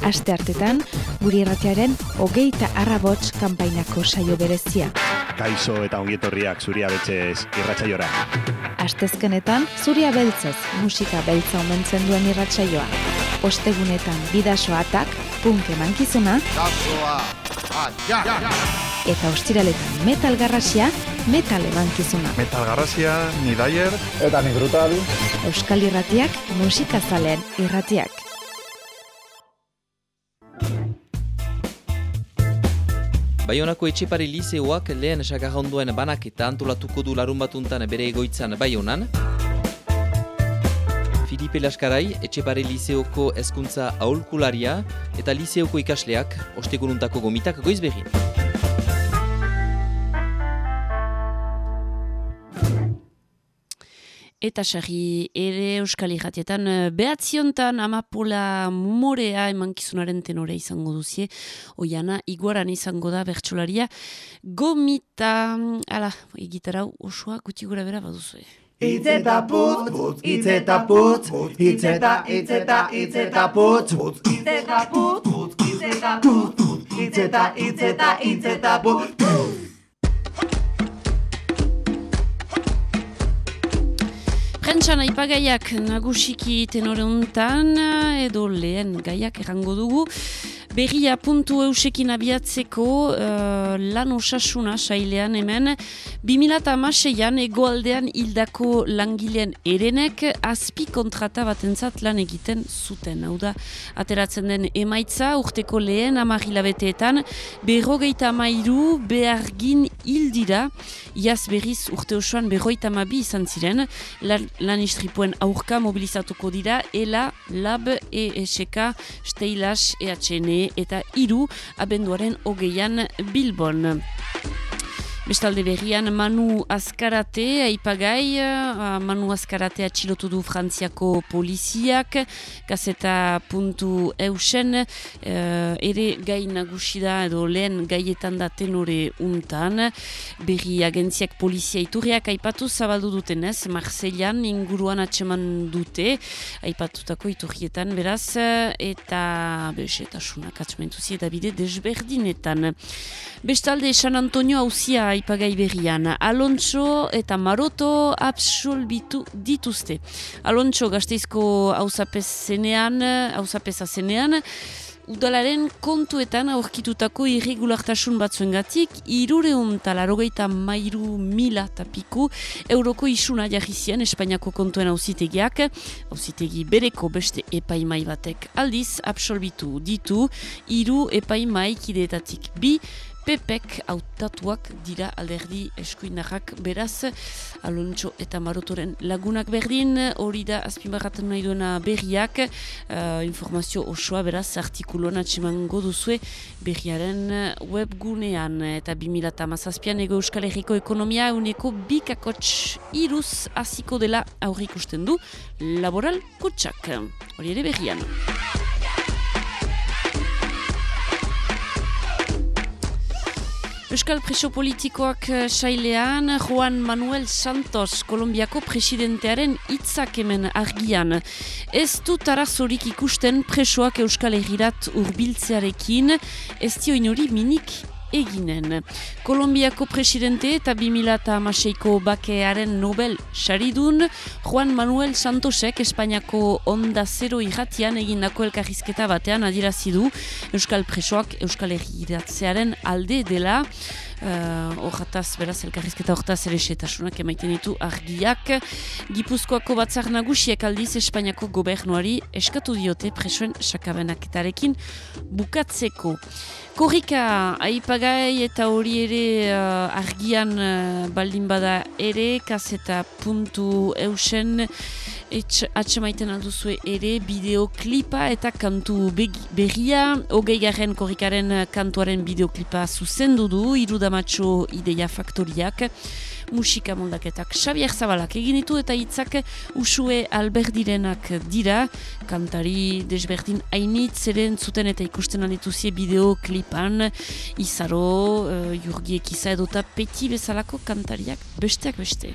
K: Aste hartetan, guri irratiaren hogeita arrabots kanpainako saio berezia.
N: Kaixo eta ongietorriak zuria betxez irratsaiora.
K: Astezkenetan, zuria beltzez, musika beltza omentzen duen irratsaioa. Ostegunetan bidaso atak, punk emankizuna, eta ostiraletan metal garrasia, metal emankizuna.
O: Metal Garrasia, ni Dyer.
P: Eta ni brutal.
K: Euskal irratiak, musikazaleen irratiak.
Q: Baionako etxepari liseoak lehen sakarronduen banak eta antolatuko du larun batuntan bere egoitzan Baionan. Filipe Laskarai, etxepare liseoko hezkuntza aholkularia eta liseoko ikasleak ostegununtako gomitak goiz berri.
B: Eta sarri ere Euskal Irratietan eh, behatziontan amapola morea emankizunaren tenore izango duzie. Oiana, iguaran izango da bertsolaria gomita, ala, egitarau osoa guti gura bera baduzue.
G: Itz eta putz, itz eta putz, itz eta, itz eta, itz eta putz, putz, itz eta putz, itz eta putz, itz eta, itz eta, itz eta putz, putz.
B: Prentsan aipagaiak nagusiki tenore untan, edo lehen gaiak errango dugu. Berria puntu eusekin abiatzeko uh, lan osasuna sailean hemen. 2006an egoaldean hildako langileen erenek azpi kontrata batentzat lan egiten zuten. Hau da, ateratzen den emaitza urteko lehen amahilabeteetan berrogeita amairu behargin hildira iaz berriz urte osoan berroita amabi izan ziren. Lan, lan istripuen aurka mobilizatuko dira ELA, LAB, ESK, Steilas, EHN eta hiru abenduaren hogeian Bilbon. Bestalde berrian Manu Azkarate, aipagai, uh, Manu Azkarate atxilotu du Frantziako poliziak, gazeta puntu eusen, uh, ere gai nagusi da edo lehen gaietan da tenore untan, berri agentziak polizia iturriak aipatu zabaldu dutenez, Marseillan inguruan atseman dute, aipatutako iturrietan beraz, eta besetasunak atsementu eta bide desberdinetan. Bestalde San Antonio hauzia aipagai berrian. Alonso eta Maroto absolbitu dituzte. Alonso gazteizko hauzapez zenean, hauzapeza zenean, Udalaren kontuetan aurkitutako irregulartasun batzuengatik irureun talarogeita mairu mila tapiku euroko isuna jarri zien Espainiako kontuen auzitegiak, auzitegi bereko beste epaimai batek aldiz absolbitu ditu iru epaimai kideetatik bi Pepek hautatuak dira alderdi eskuinarrak. Beraz Alonso eta Marotoren lagunak berdin hori da azpimarraten nahi duena berriak. Uh, informazio osoa beraz artikuloan atsemango duzue berriaren webgunean. Eta 2008an ego Euskal Herriko ekonomia uneko bikakots iruz hasiko dela aurrik usten du laboral kutsak hori ere berrian Euskal preso politikoak eh, sailean Juan Manuel Santos Kolombiako presidentearen hitzak hemen argian. Ez dut arazorik ikusten presoak Euskal Herrirat urbiltzearekin, ez dio inori minik eginen. Kolombiako presidente eta 2006ko bakearen Nobel saridun, Juan Manuel Santosek Espainiako onda zero irratian egindako elkarrizketa batean adierazi du Euskal presoak Euskal Herriratzearen alde dela, horretaz, uh, beraz, elkarrizketa horretaz ere setasunak emaiten ditu argiak. Gipuzkoako batzar nagusiek aldiz Espainiako gobernuari eskatu diote presoen sakabenaketarekin bukatzeko. Korrika, aipagai eta hori ere uh, argian uh, baldin bada ere, kaseta puntu eusen, atxemaiten alduzue ere bideoklipa eta kantu berria, hogei garen korrikaren kantuaren bideoklipa zuzendu du, irudamatxo ideia faktoriak, musika moldaketak. Xabier Zabalak egin ditu eta hitzak usue alberdirenak dira. Kantari desberdin hainitz ere zuten eta ikusten aldituzie bideoklipan. Izaro, uh, jurgiek iza edota peti bezalako kantariak besteak beste.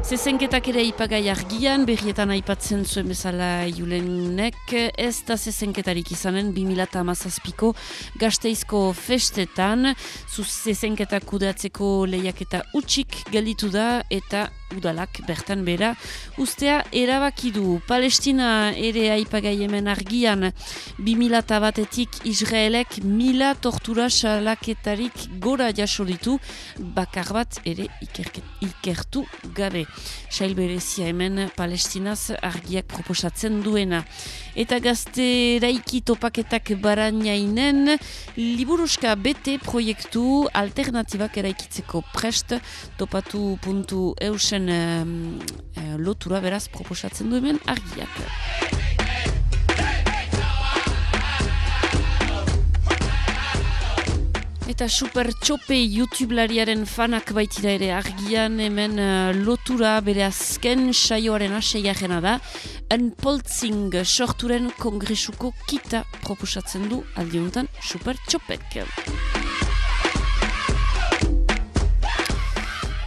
B: Zezenketak ere ipagai argian, berrietan aipatzen zuen bezala julenek, ez da zezenketarik izanen 2008ko gazteizko festetan, zuz zezenketak kudeatzeko lehiaketa utxik gelditu da eta udalak bertan bera. Ustea erabaki du Palestina ere aipagai hemen argian 2000 batetik Israelek mila tortura salaketarik gora jaso ditu bakar bat ere ikerket, ikertu gabe. Sail berezia hemen Palestinaz argiak proposatzen duena. Eta gazte raiki topaketak baranainen liburuska bete proiektu alternatibak eraikitzeko prest topatu puntu eusen uh, lotura beraz proposatzen du hemen argiak. Eta super txope YouTube-lariaren fanak baitira ere argian hemen uh, lotura bere azken saioaren aseiagena da Unpoltzing sorturen kongresuko kita proposatzen du aldiuntan super txopek.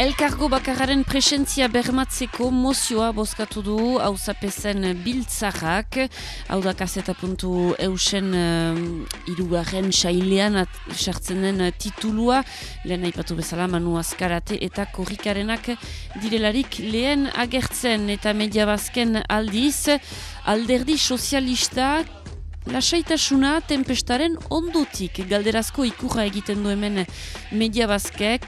B: Elkargo bakararen presentzia bermatzeko mozioa bozkatu du hauzapezen biltzarrak, hau da kaseta puntu eusen uh, irugarren sailean sartzen den titulua, lehen aipatu bezala manu azkarate eta korrikarenak direlarik lehen agertzen. Eta media bazken aldiz, alderdi sozialistak Lasaitasuna tempestaren ondutik galderazko ikurra egiten du hemen media bazkek.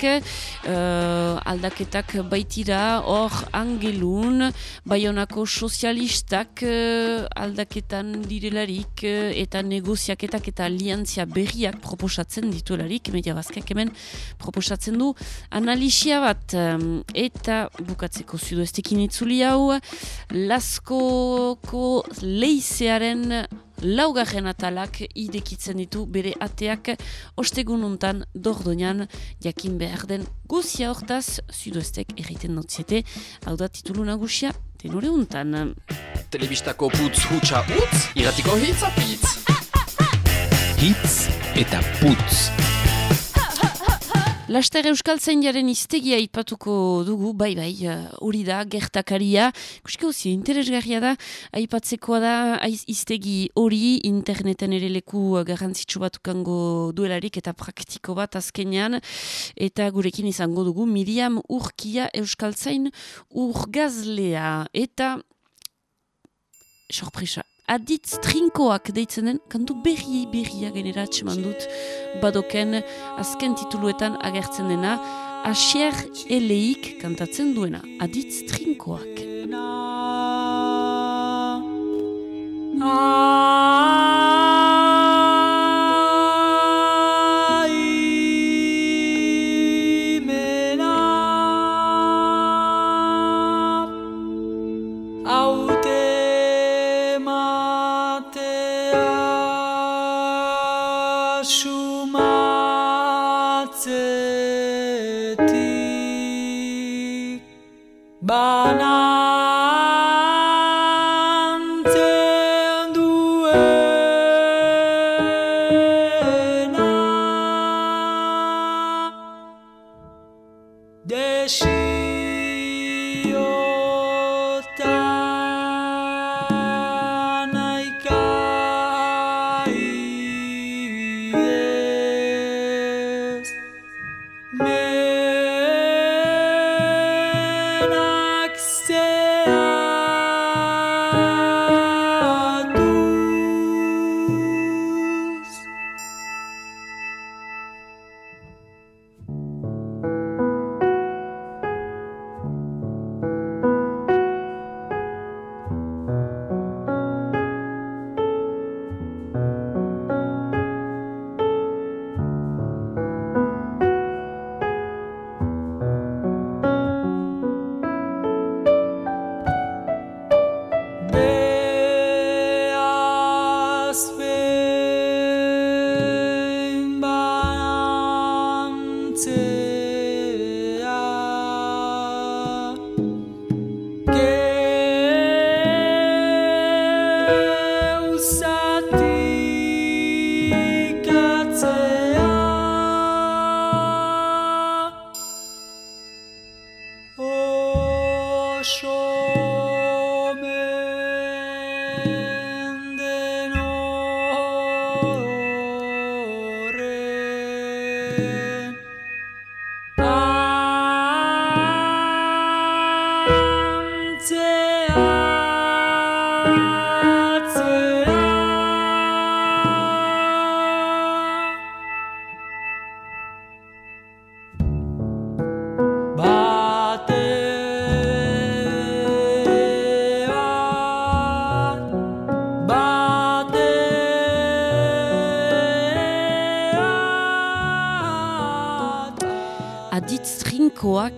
B: Uh, aldaketak baitira hor angelun baionako sozialistak uh, aldaketan direlarik uh, eta negoziaketak eta aliantzia berriak proposatzen dituelarik. Media bazkek hemen proposatzen du analisia bat. Um, eta bukatzeko zudu estekin itzuli hau laskoko leizearen laugarren atalak idekitzen ditu bere ateak ostegununtan dordoinan jakin behar den. Guzia hortaz zuduestek erriten notziete hau da titulu nagusia tenore untan
C: Telebistako putz hutsa utz, iratiko hitz apitz.
D: Hitz eta putz
B: Laster Euskal Zaindiaren iztegia aipatuko dugu, bai bai, hori da, gertakaria. Kuske hozi, interesgarria da, aipatzekoa da, aiz iztegi hori, interneten ere leku garrantzitsu batukango duelarik eta praktiko bat azkenean. Eta gurekin izango dugu, Miriam Urkia Euskal Zain urgazlea. Eta, sorpresa, aditz trinkoak deitzenen, kantu berri berria genera atseman dut. Badoken azken tituluetan agertzen dena, asier eleik kantatzen duena, aditz trinkoak. diskoak,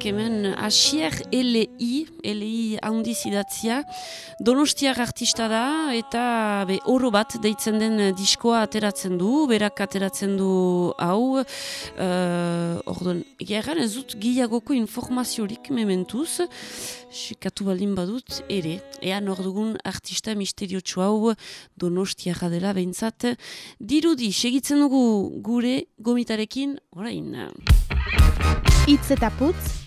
B: hemen Asier LI, LI handiz idatzia, donostiar artista da, eta be, oro bat deitzen den diskoa ateratzen du, berak ateratzen du hau, uh, orduan, egeran ez dut gehiagoko informaziorik mementuz, sikatu baldin badut, ere, ean hor dugun artista misteriotsu hau donostiarra dela behintzat, dirudi, segitzen dugu gure gomitarekin, orain.
K: Itz eta putz,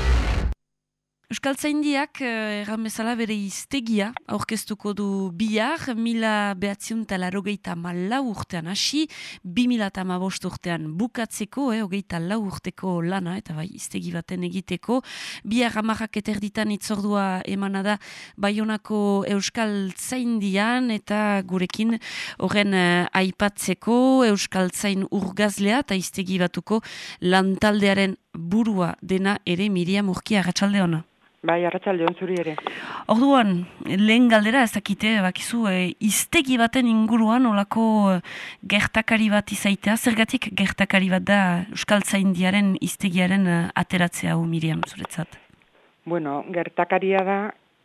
B: Euskaltzaindiak, eh, erran bezala bere iztegia, aurkeztuko du bihar, mila behatziun eta larogeita malau urtean hasi, bi mila eta mabost urtean bukatzeko, eh, hogeita lau urteko lana, eta bai, iztegi baten egiteko, bihar amarrak eterditan itzordua emana da Baionako Euskaltzaindian, eta gurekin horren eh, aipatzeko Euskaltzain urgazlea, eta iztegi batuko lantaldearen burua dena ere Miriam Urkia, agatxalde hona.
P: Bai, arratsalde on zuri ere.
B: Orduan, lehen galdera ez dakite, bakizu, e, iztegi baten inguruan olako e, gertakari bat izaitea, zergatik gertakari bat da Euskaltzaindiaren iztegiaren e, ateratzea hau Miriam, zuretzat?
P: Bueno, gertakaria da,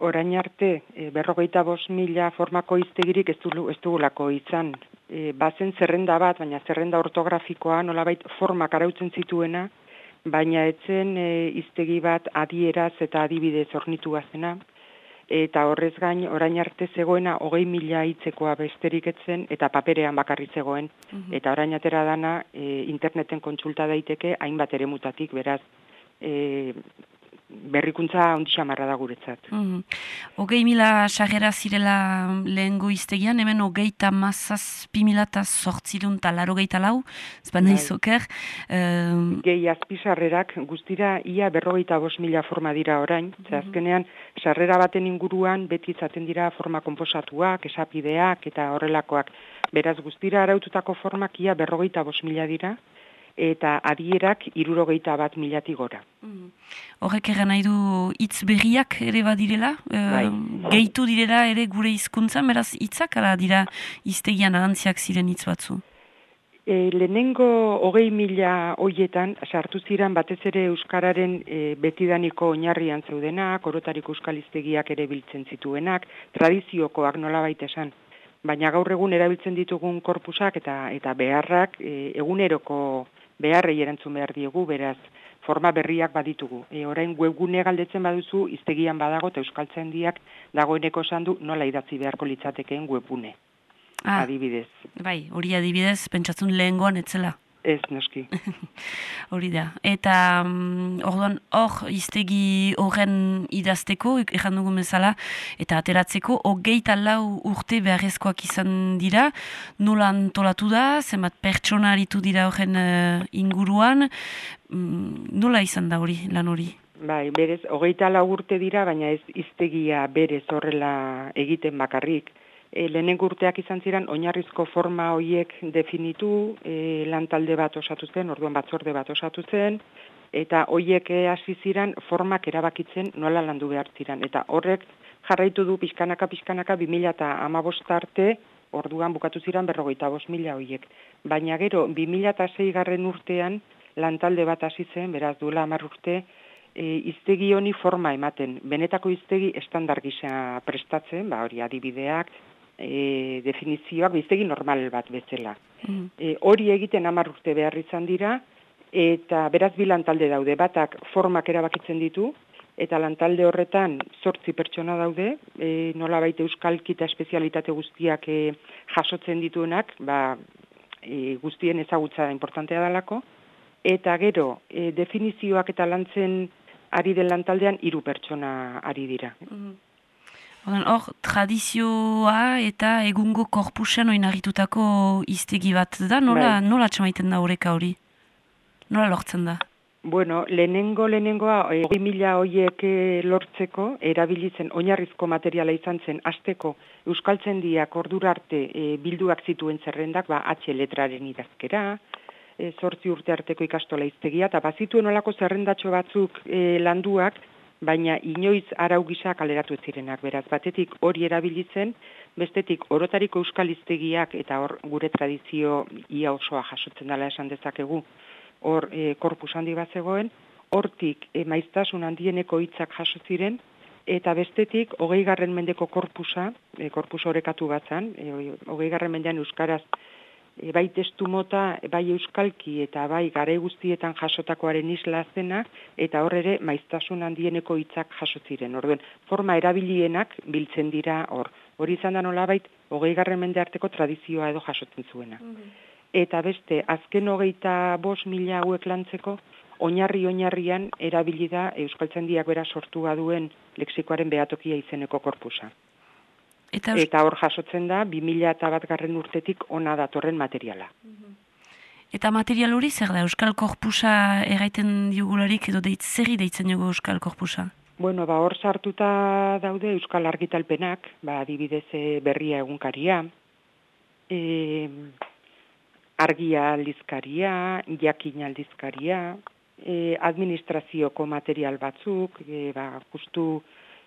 P: orain arte, e, berrogeita bos mila formako iztegirik ez, du, ez dugulako izan. E, bazen zerrenda bat, baina zerrenda ortografikoa nolabait formak arautzen zituena, baina etzen e, iztegi bat adieraz eta adibidez ornitu zena, eta horrez gain orain arte zegoena hogei mila hitzekoa besterik etzen eta paperean bakarri zegoen. Eta orain atera dana e, interneten kontsulta daiteke hainbat ere mutatik, beraz, e, berrikuntza ondi xamarra da guretzat.
B: Mm. Hogei mila sarrera zirela lehengo iztegian, hemen hogei eta mazaz mila eta sortzirun eta laro gehi lau, ez ba nahi zoker. Um...
P: Gehi azpi sarrerak guztira ia berrogeita bos mila forma dira orain, ze azkenean sarrera baten inguruan beti izaten dira forma komposatuak, esapideak eta horrelakoak. Beraz guztira araututako formak ia berrogeita bos mila dira, eta adierak irurogeita bat milati gora.
B: Horrek egan nahi du hitz berriak ere badirela,
P: Bai.
B: e, gehitu direla ere gure hizkuntzan beraz hitzak ala dira iztegian ahantziak ziren hitz batzu.
P: E, lehenengo hogei mila hoietan sartu ziren batez ere Euskararen e, betidaniko oinarrian zeudenak, orotariko euskaliztegiak ere biltzen zituenak, tradiziokoak nolabait esan. Baina gaur egun erabiltzen ditugun korpusak eta eta beharrak e, eguneroko beharrei erantzun behar diegu, beraz, forma berriak baditugu. E, orain webgune galdetzen baduzu, iztegian badago eta euskaltzen diak dagoeneko esan du nola idatzi beharko litzatekeen webgune.
B: Ah.
P: Adibidez.
B: Bai, hori adibidez, pentsatzen lehengoan etzela.
P: Ez, noski.
B: Hori da. Eta mm, orduan hor iztegi horren idazteko, ejan dugu bezala, eta ateratzeko, hogeita lau urte beharrezkoak izan dira, nola antolatu da, zenbat pertsona aritu dira horren eh, inguruan, mm, nola izan da hori, lan hori?
P: Bai, berez, hogeita lau urte dira, baina ez iztegia berez horrela egiten bakarrik. E, lehenengo urteak izan ziren, oinarrizko forma hoiek definitu, e, lantalde bat osatu zen, orduan batzorde bat osatu zen, eta hoiek eh, hasi ziren formak erabakitzen nola landu behar ziren. Eta horrek jarraitu du pixkanaka pixkanaka 2000 eta amabost arte, orduan bukatu ziren berrogeita bost mila hoiek. Baina gero, 2000 eta garren urtean lantalde bat hasi zen, beraz duela hamar urte, e, iztegi honi forma ematen. Benetako iztegi estandar gisa prestatzen, ba hori adibideak, e, definizioak, iztegi normal bat bezala. E, hori egiten hamar urte behar izan dira, eta beraz bi lantalde daude, batak formak erabakitzen ditu, eta lantalde horretan zortzi pertsona daude, e, nola baita euskalki eta espezialitate guztiak e, jasotzen dituenak, ba, e, guztien ezagutza importantea dalako, eta gero e, definizioak eta lantzen ari den lantaldean hiru pertsona ari dira.
B: Orduan, Hor, tradizioa eta egungo korpusen oinarritutako iztegi bat da, nola,
P: Bai.
B: nola txamaiten da horreka hori? Nola lortzen da?
P: Bueno, lehenengo lehenengoa, e, hogei mila hoiek e, lortzeko, erabilitzen oinarrizko materiala izan zen, asteko euskaltzen diak ordura arte e, bilduak zituen zerrendak, ba, H letraren idazkera, e, zortzi urte arteko ikastola iztegia, eta bazituen olako zerrendatxo batzuk e, landuak, baina inoiz arau gisa kaleratu zirenak. Beraz, batetik hori erabilitzen, bestetik orotariko euskal hiztegiak eta hor gure tradizio ia osoa jasotzen dela esan dezakegu, hor e, korpus handi bat zegoen, hortik e, maiztasun handieneko hitzak jaso ziren, eta bestetik hogei garren mendeko korpusa, e, korpus orekatu batzan, e, hogei garren mendean euskaraz e, bai testu mota, bai euskalki eta bai gare guztietan jasotakoaren isla zena, eta hor ere maiztasun handieneko hitzak jaso ziren. Orduen, forma erabilienak biltzen dira hor. Hori izan da nolabait, hogei garren mende arteko tradizioa edo jasotzen zuena. Eta beste, azken hogeita bos mila hauek lantzeko, oinarri oinarrian erabili da Euskaltzaindiak bera sortua duen lexikoaren behatokia izeneko korpusa.
B: Eta,
P: Eta hor jasotzen da, 2000 eta bat garren urtetik ona datorren materiala.
B: Eta material hori zer da, Euskal Korpusa erraiten diugularik edo deitz, zerri deitzen dugu Euskal Korpusa?
P: Bueno, ba, hor sartuta daude Euskal Argitalpenak, ba, adibidez eh, berria egunkaria, e, argia aldizkaria, jakin aldizkaria, e, administrazioko material batzuk, e, ba, justu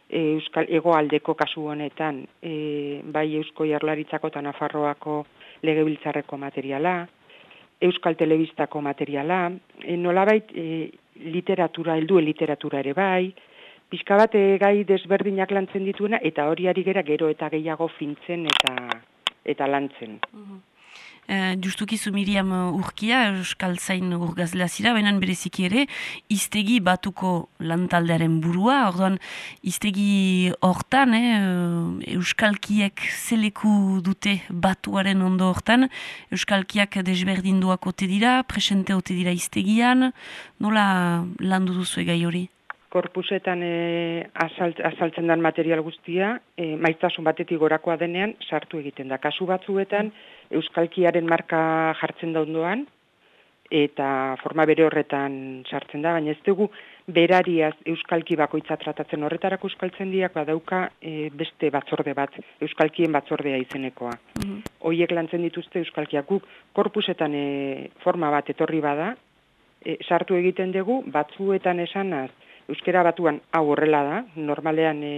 P: e, Euskal Egoaldeko kasu honetan, e, bai Eusko Jarlaritzako eta Nafarroako legebiltzarreko materiala, Euskal Telebistako materiala, e, nolabait e, literatura, helduen literatura ere bai, pixka bat e, gai desberdinak lantzen dituena, eta hori ari gera gero eta gehiago fintzen eta eta lantzen.
B: Uh, justuki zu Miriam Urkia, Euskal Zain urgazlea zira, baina bereziki ere, iztegi batuko lantaldearen burua, orduan iztegi hortan, eh, Euskalkiek zeleku dute batuaren ondo hortan, Euskalkiak desberdinduak ote dira, presente ote dira iztegian, nola landu duzu gai hori?
P: korpusetan e, azalt, azaltzen den material guztia, e, maiztasun batetik gorakoa denean, sartu egiten da. Kasu batzuetan, Euskalkiaren marka jartzen da ondoan, eta forma bere horretan sartzen da, baina ez dugu berariaz Euskalki bakoitza tratatzen. Horretarako Euskaltzen diak badauka e, beste batzorde bat, Euskalkien batzordea izenekoa. Mm Hoiek lantzen dituzte Euskalkiak guk, korpusetan e, forma bat etorri bada, e, sartu egiten dugu, batzuetan esanaz, euskera batuan hau horrela da, normalean e,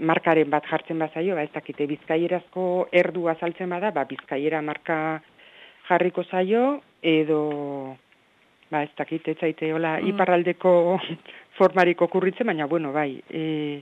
P: markaren bat jartzen bazaio, ba ez dakite bizkaierazko erdu azaltzen bada, ba bizkaiera marka jarriko zaio edo ba ez dakite ez zaite hola
B: Mm.
P: iparraldeko formarik okurritzen, baina bueno, bai, e,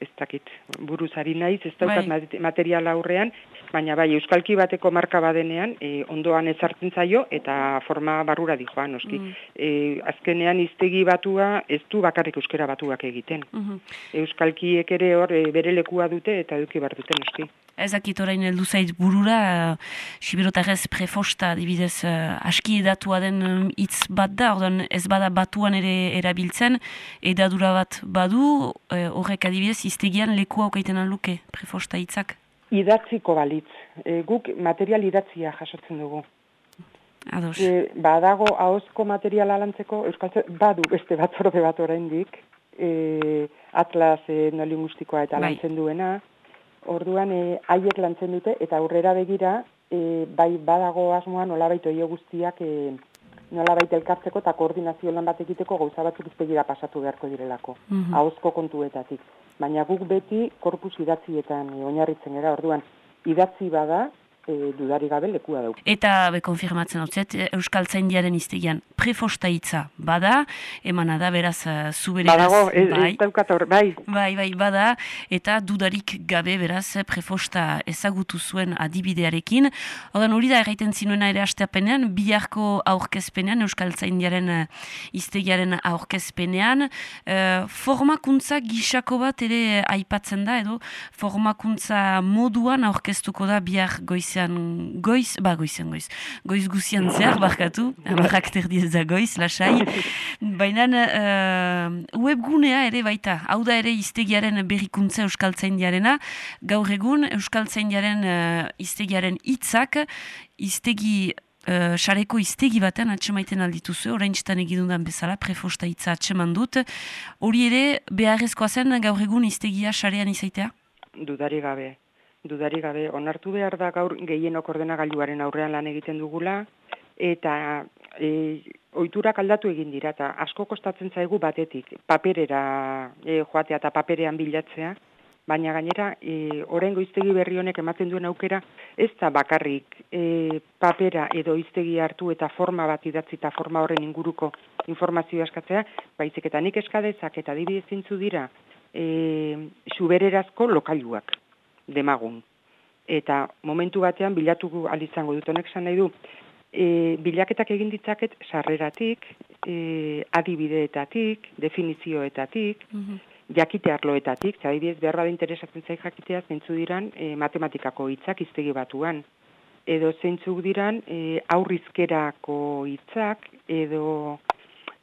P: ez dakit, buruz ari naiz, ez daukat
B: Bai.
P: material aurrean, baina bai, euskalki bateko marka badenean, e, ondoan ezartzen zaio, eta forma barrura dijoa, noski.
B: Mm.
P: E, azkenean iztegi batua, ez du bakarrik euskera batuak egiten.
B: Mhm.
P: Euskalkiek ere hor e, bere lekua dute eta eduki behar dute, noski.
B: Ez dakit orain heldu zait burura, uh, siberotarrez prefosta, dibidez, uh, aski edatua den um, hitz bat da, ordan ez bada batuan ere erabiltzen, edadura bat badu, uh, horrek adibidez, iztegian lekua okaiten luke prefosta hitzak.
P: Idatziko balitz. E, guk material idatzia jasotzen dugu.
B: Ados.
P: E, badago ahozko materiala lantzeko, Euskaltze, badu beste batzorde bat oraindik, e, atlas e, neolingustikoa eta
B: Bai.
P: lantzen duena, orduan e, haiek lantzen dute, eta aurrera begira, e, bai badago asmoa nolabait oio guztiak e, nolabait elkartzeko eta koordinazio lan bat egiteko gauza batzuk iztegira pasatu beharko direlako,
B: Mhm.
P: ahozko kontuetatik. Baina guk beti korpus idatzietan e, oinarritzen gara, orduan idatzi bada, e, dudari gabe lekua dauka.
B: Eta be konfirmatzen hau Euskal Zaindiaren iztegian prefosta hitza bada, emana da beraz uh, zubereraz.
P: Badago, ez,
B: bai.
P: ez daukat hor, bai.
B: Bai, bai, bada, eta dudarik gabe beraz prefosta ezagutu zuen adibidearekin. Odan hori da erraiten zinuena ere asteapenean, biharko aurkezpenean, Euskal Zaindiaren iztegiaren aurkezpenean, uh, formakuntza gisako bat ere aipatzen da, edo formakuntza moduan aurkeztuko da bihar goizean goiz, ba goizean goiz, goiz guzian zehar barkatu, amarrak terdiez da goiz, lasai, baina uh, webgunea ere baita, hau da ere iztegiaren berrikuntza Euskaltzaindiarena, gaur egun Euskaltzaindiaren uh, iztegiaren hitzak iztegi Uh, sareko iztegi batean atxemaiten aldituzu, orain txetan egidundan bezala, prefosta hitza atxeman dut. Hori ere, beharrezkoa zen gaur egun iztegia sarean izaitea?
P: Dudari gabe. Dudari gabe. Onartu behar da gaur gehienok ordenagailuaren aurrean lan egiten dugula, eta e, oiturak aldatu egin dira, eta asko kostatzen zaigu batetik, paperera e, joatea eta paperean bilatzea, baina gainera, e, orengo iztegi berri honek ematen duen aukera, ez da bakarrik e, papera edo iztegi hartu eta forma bat idatzi eta forma horren inguruko informazioa eskatzea, baizik eta nik eskadezak eta adibidez dira, e, subererazko lokailuak, demagun. Eta momentu batean bilatu alizango dut honek esan nahi du, e, bilaketak egin ditzaket sarreratik, e, adibideetatik, definizioetatik, jakite arloetatik, eta adibidez behar bada interesatzen zai jakitea zeintzu diran e, matematikako hitzak iztegi batuan. Edo zeintzuk diran e, aurrizkerako hitzak, edo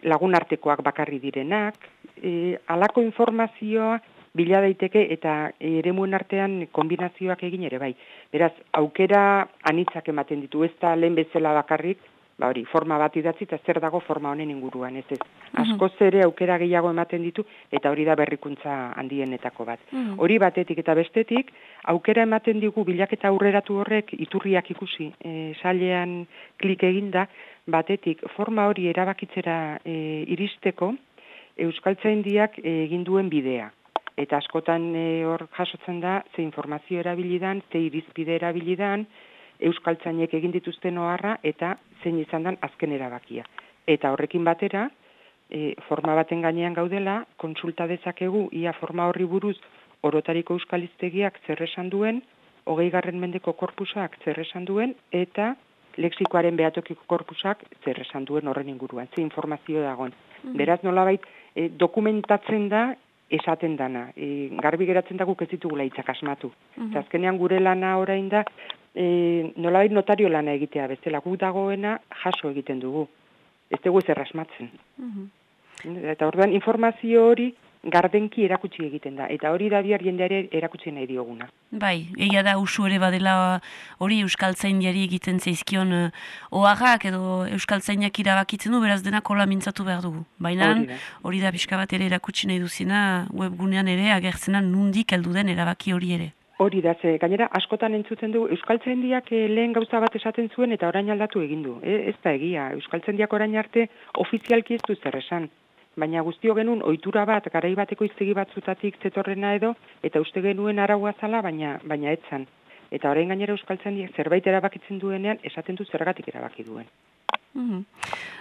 P: lagunartekoak bakarri direnak, e, alako informazioa bila daiteke eta eremuen artean kombinazioak egin ere bai. Beraz, aukera anitzak ematen ditu, ez da lehen bezala bakarrik, ba hori, forma bat idatzi eta zer dago forma honen inguruan, ez ez. Askoz ere aukera gehiago ematen ditu eta hori da berrikuntza handienetako bat.
E: Mhm.
P: Hori batetik eta bestetik, aukera ematen digu bilaketa aurreratu horrek iturriak ikusi, e, sailean klik eginda, batetik forma hori erabakitzera e, iristeko, Euskaltzaindiak egin duen bidea. Eta askotan e, hor jasotzen da, ze informazio erabilidan, ze irizpide erabilidan, Euskaltzainek egin dituzten oharra eta zein izan dan azken erabakia. Eta horrekin batera, e, forma baten gainean gaudela, kontsulta dezakegu ia forma horri buruz orotariko euskaliztegiak zer esan duen, hogei garren mendeko korpusak zer esan duen, eta lexikoaren behatokiko korpusak zer esan duen horren inguruan, ze informazio dagoen.
E: Mhm.
P: Beraz, nolabait, e, dokumentatzen da esaten dana. E, garbi geratzen da guk ez ditugula hitzak asmatu.
E: Mhm.
P: Eta azkenean gure lana orain da, e, nolabait notario lana egitea bezala, guk dagoena jaso egiten dugu. Ez dugu ez errasmatzen. Eta orduan informazio hori gardenki erakutsi egiten da. Eta hori da bihar jendeare erakutsi nahi dioguna.
B: Bai, egia da usu ere badela hori euskaltzaindiari egiten zaizkion uh, oharrak edo euskaltzainak irabakitzen du, beraz denak hola mintzatu behar dugu. Baina
P: Hori da.
B: da pixka bat ere erakutsi nahi duzina webgunean ere agertzena nundik heldu den erabaki hori ere.
P: Hori da, ze, gainera, askotan entzuten du, Euskaltzaindiak eh, lehen gauza bat esaten zuen eta orain aldatu egin du. E, ez da egia, Euskaltzaindiak orain arte ofizialki ez du zer esan. Baina guztio genuen ohitura bat, garai bateko iztegi batzutatik zetorrena edo, eta uste genuen araua zala, baina, baina etzan. Eta orain gainera Euskaltzaindiak zerbait erabakitzen duenean, esaten du zergatik erabaki duen.
B: Mhm.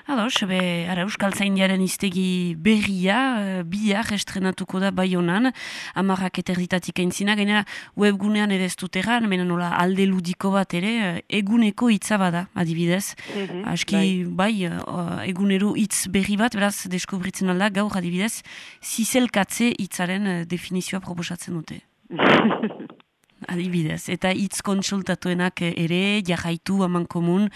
B: Ados, be, ara Euskaltzaindiaren iztegi berria, eh, bihar estrenatuko da Baionan, amarrak eterditatik aintzina, gainera webgunean ere ez dut egan, mena nola alde ludiko bat ere, eh, eguneko hitza bada, adibidez.
P: Mhm,
B: Aski, bai, eh, egunero hitz berri bat, beraz, deskubritzen alda, gaur adibidez, zizelkatze hitzaren definizioa proposatzen dute. Adibidez, eta hitz kontsultatuenak ere, jahaitu, aman komun,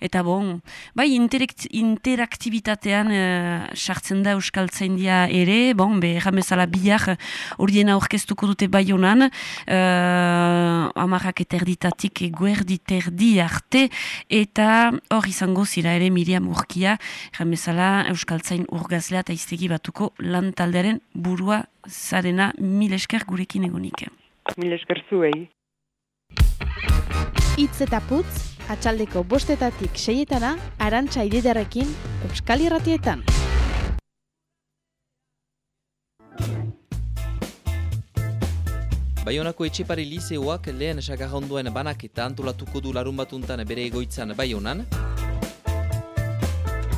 B: eta bon, bai, interaktibitatean eh, sartzen da Euskaltzaindia ere, bon, be, erramezala bihar horien aurkeztuko dute bai honan, uh, amarrak eterditatik eguerditerdi arte, eta hor izango zira ere Miriam Urkia, erramezala Euskaltzain urgazlea eta iztegi batuko lan taldearen burua zarena. Mil esker gurekin egonik.
P: Mil esker zuei.
K: Itz eta putz, atxaldeko bostetatik seietana, arantxa ididarekin, Euskal Irratietan.
Q: Baionako etxepare lizeoak lehen sakarronduen banak eta antolatuko du larun batuntan bere egoitzan Baionan.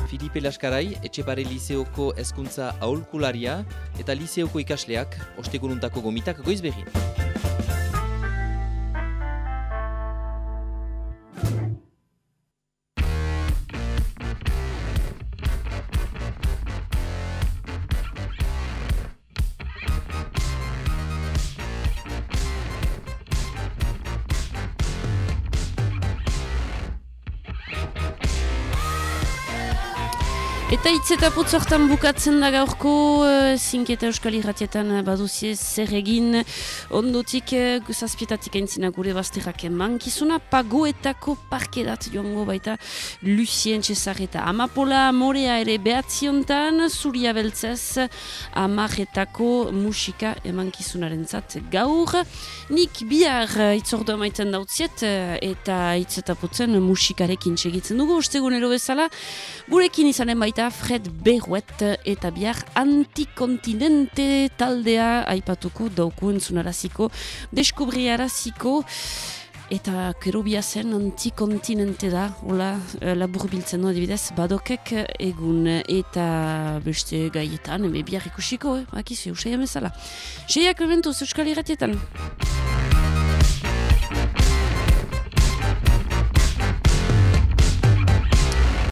Q: Filipe Laskarai, etxepare lizeoko hezkuntza aholkularia eta lizeoko ikasleak ostegununtako gomitak goiz berri.
B: Eta putzortan bukatzen da gaurko, uh, zinketa euskal irratietan uh, baduzie zer egin ondotik uh, zazpietatik aintzina gure bazterrak eman. Kizuna pagoetako parkerat joango baita Lucien Cesar eta Amapola Morea ere behatziontan, zuria beltzez amaretako musika eman kizunaren zat gaur. Nik bihar itzordua maiten dautziet eta hitz eta putzen musikarekin segitzen dugu, ostegunero bezala. Gurekin izanen baita Fred Berruet eta bihar antikontinente taldea aipatuko dauku entzunaraziko, deskubriaraziko eta kerubia zen antikontinente da, hola, labur biltzen no, adibidez, badokek egun eta beste gaietan, eme bihar ikusiko, eh? akizu, usai amezala. Seiak eventu, Euskal Iratietan.